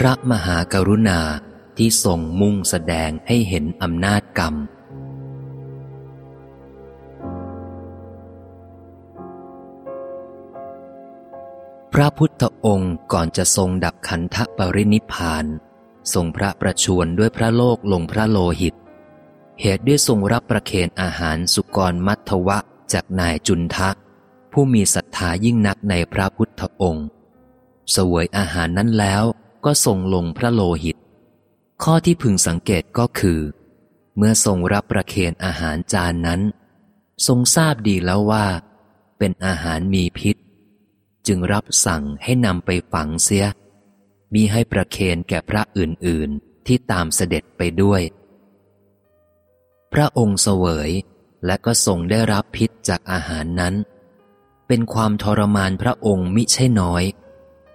พระมหากรุณาที่ทรงมุ่งแสดงให้เห็นอำนาจกรรม พระพุทธองค์ก่อนจะทรงดับขันธปรินิพานทรงพระประชวรด้วยพระโลกลงพระโลหิต เหตุด้วยทรงรับประเคนอาหารสุกรมัทวะจากนายจุนทะ ผู้มีศรัทธายิ่งนักในพระพุทธองค์ สวยอาหารนั้นแล้ว ก็ทรงลงพระโลหิต ข้อที่พึงสังเกตก็คือ เมื่อทรงรับประเคนอาหารจานนั้น ทรงทราบดีแล้วว่า เป็นอาหารมีพิษ จึงรับสั่งให้นำไปฝังเสีย มีให้ประเคนแก่พระอื่นๆที่ตามเสด็จไปด้วย พระองค์เสวยและก็ทรงได้รับพิษจากอาหารนั้น เป็นความทรมานพระองค์มิใช่น้อย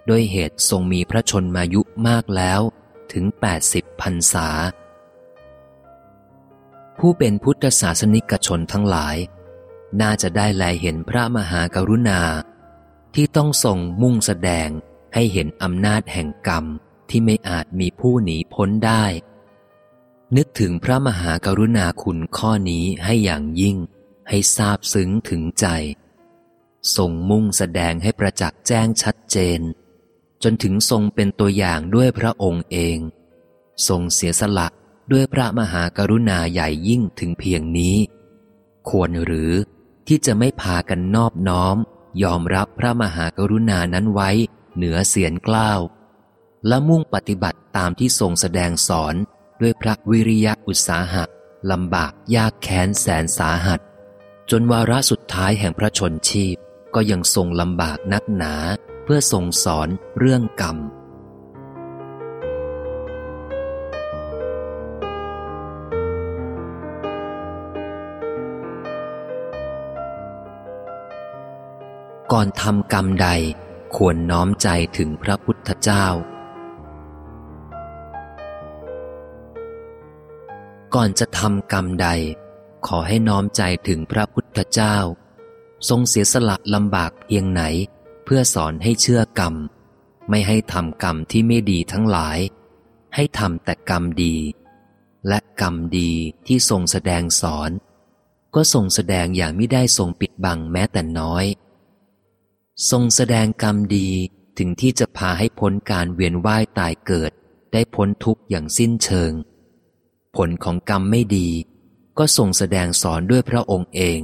ด้วยเหตุทรงมีพระชนมายุมากแล้วถึง 80พรรษา ผู้เป็นพุทธศาสนิกชนทั้งหลาย น่าจะได้แลเห็นพระมหากรุณา ที่ต้องทรงมุ่งแสดงให้เห็นอำนาจแห่งกรรมที่ไม่อาจมีผู้หนีพ้นได้ นึกถึงพระมหากรุณาคุณข้อนี้ให้อย่างยิ่ง ให้ทราบซึ้งถึงใจทรงมุ่งแสดงให้ประจักษ์แจ้งชัดเจน จนถึงทรงเป็นตัวอย่างด้วยพระองค์เอง ทรงเสียสละด้วยพระมหากรุณาใหญ่ยิ่งถึงเพียงนี้ ควรหรือที่จะไม่พากันนอบน้อม ยอมรับพระมหากรุณานั้นไว้เหนือเสียนกล้าว และมุ่งปฏิบัติตามที่ทรงแสดงสอนด้วยพระวิริยะอุตสาหะลำบากยากแค้นแสนสาหัส จนวาระสุดท้ายแห่งพระชนชีพก็ยังทรงลำบากนักหนา เพื่อทรงสอนเรื่องกรรม ก่อนทำกรรมใดควรน้อมใจถึงพระพุทธเจ้า ก่อนจะทำกรรมใด ขอให้น้อมใจถึงพระพุทธเจ้า ทรงเสียสละลำบากเพียงไหน พื่อสอนให้เชื่อกรรม ไม่ให้ทำกรรมที่ไม่ดีทั้งหลาย ให้ทำแต่กรรมดี และกรรมดีที่ทรงแสดงสอน ก็ทรงแสดงอย่างไม่ได้ทรงปิดบังแม้แต่น้อย ทรงแสดงกรรมดีถึงที่จะพาให้พ้นการเวียนว่ายตายเกิด ได้พ้นทุกข์อย่างสิ้นเชิง ผลของกรรมไม่ดี ก็ทรงแสดงสอนด้วยพระองค์เอง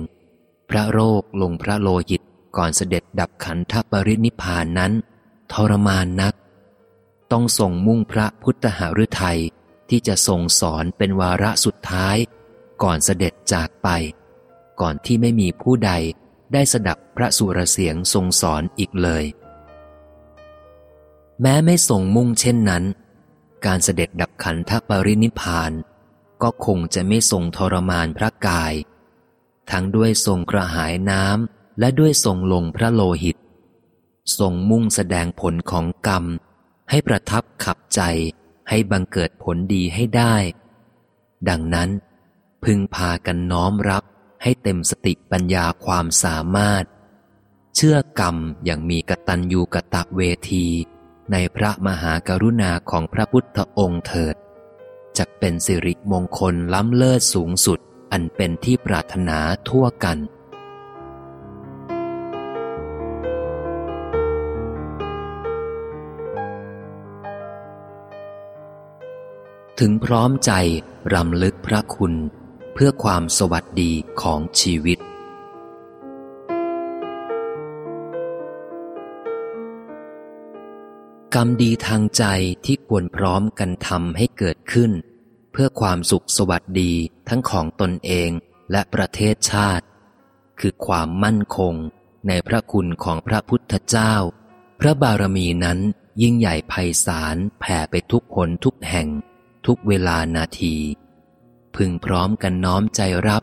พระโรคลงพระโลหิต ก่อนเสด็จดับขันธปรินิพานนั้น ทรมานนัก ต้องส่งมุ่งพระพุทธหฤทัยที่จะทรงสอนเป็นวาระสุดท้าย ก่อนเสด็จจากไป ก่อนที่ไม่มีผู้ใดได้สดับพระสุรเสียงทรงสอนอีกเลย แม้ไม่ทรงมุ่งเช่นนั้น การเสด็จดับขันธปรินิพานก็คงจะไม่ทรงทรมานพระกาย ทั้งด้วยทรงกระหายน้ำ และด้วยทรงลงพระโลหิต ทรงมุ่งแสดงผลของกรรม ให้ประทับขับใจให้บังเกิดผลดีให้ได้ ดังนั้น พึงพากันน้อมรับให้เต็มสติปัญญาความสามารถ เชื่อกรรมอย่างมีกตัญญูกะตะเวที ในพระมหากรุณาของพระพุทธองค์เถิดจะเป็นสิริมงคลล้ำเลิศสูงสุดอันเป็นที่ปรารถนาทั่วกัน ถึงพร้อมใจรำลึกพระคุณ เพื่อความสวัสดีของชีวิต กรรมดีทางใจที่ควรพร้อมกันทำให้เกิดขึ้น เพื่อความสุขสวัสดีทั้งของตนเองและประเทศชาติ คือความมั่นคงในพระคุณของพระพุทธเจ้า พระบารมีนั้นยิ่งใหญ่ไพศาลแผ่ไปทุกคนทุกแห่ง ทุกเวลานาที พึงพร้อมกันน้อมใจรับ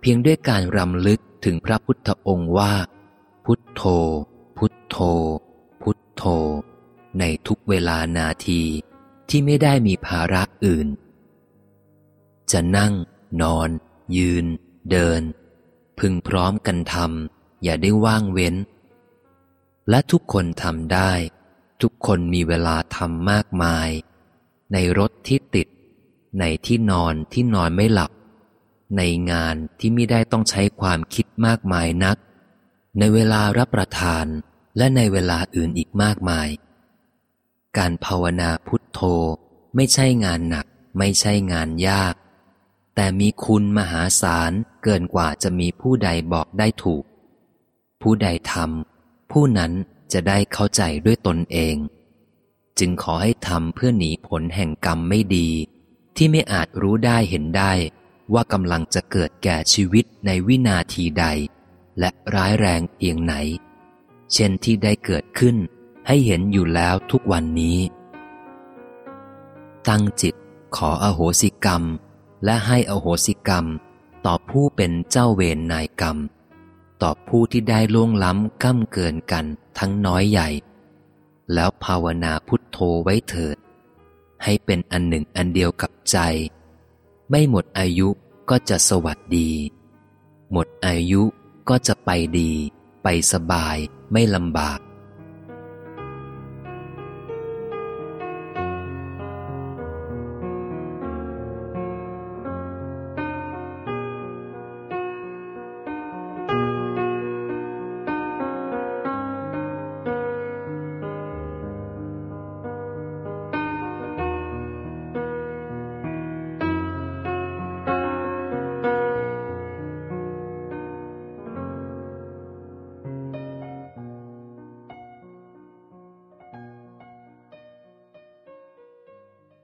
เพียงด้วยการรำลึกถึงพระพุทธองค์ว่า พุทโธ พุทโธ พุทโธ ในทุกเวลานาทีที่ไม่ได้มีภาระอื่น จะนั่ง นอน ยืน เดิน พึงพร้อมกันทำอย่าได้ว่างเว้น และทุกคนทำได้ ทุกคนมีเวลาทำมากมาย ในรถที่ติด ในที่นอนที่นอนไม่หลับ ในงานที่ไม่ได้ต้องใช้ความคิดมากมายนัก ในเวลารับประทานและในเวลาอื่นอีกมากมาย การภาวนาพุทโธไม่ใช่งานหนัก ไม่ใช่งานยาก แต่มีคุณมหาศาลเกินกว่าจะมีผู้ใดบอกได้ถูก ผู้ใดทำผู้นั้นจะได้เข้าใจด้วยตนเอง จึงขอให้ทำเพื่อหนีผลแห่งกรรมไม่ดี ที่ไม่อาจรู้ได้เห็นได้ ว่ากำลังจะเกิดแก่ชีวิตในวินาทีใด และร้ายแรงเพียงไหน เช่นที่ได้เกิดขึ้นให้เห็นอยู่แล้วทุกวันนี้ ตั้งจิตขออโหสิกรรม และให้อโหสิกรรม ต่อผู้เป็นเจ้าเวรนายกรรม ต่อผู้ที่ได้ล่วงล้ำก้ำเกินกันทั้งน้อยใหญ่ แล้วภาวนาพุทโธไว้เถิด ให้เป็นอันหนึ่งอันเดียวกับใจ ไม่หมดอายุก็จะสวัสดี หมดอายุก็จะไปดี ไปสบายไม่ลำบาก